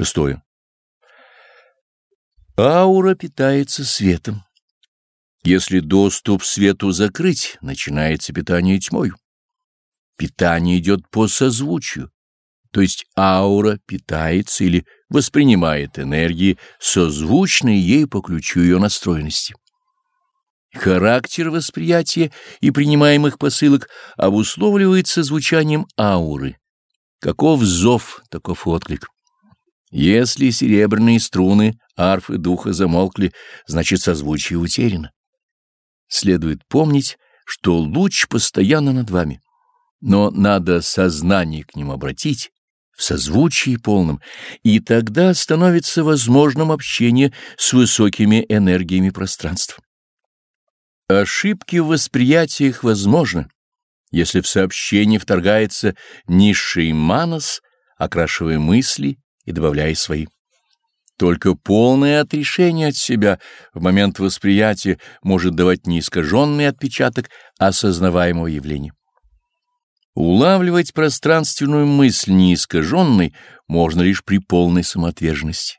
Шестое. Аура питается светом. Если доступ к свету закрыть, начинается питание тьмою. Питание идет по созвучию, то есть аура питается или воспринимает энергии, созвучные ей по ключу ее настроенности. Характер восприятия и принимаемых посылок обусловливается звучанием ауры. Каков зов, таков отклик. Если серебряные струны арфы духа замолкли, значит созвучие утеряно. Следует помнить, что луч постоянно над вами, но надо сознание к ним обратить в созвучии полном, и тогда становится возможным общение с высокими энергиями пространства. Ошибки в восприятиях возможны, если в сообщении вторгается низший манас, окрашивая мысли и добавляя свои. Только полное отрешение от себя в момент восприятия может давать неискаженный отпечаток осознаваемого явления. Улавливать пространственную мысль неискаженной можно лишь при полной самоотверженности.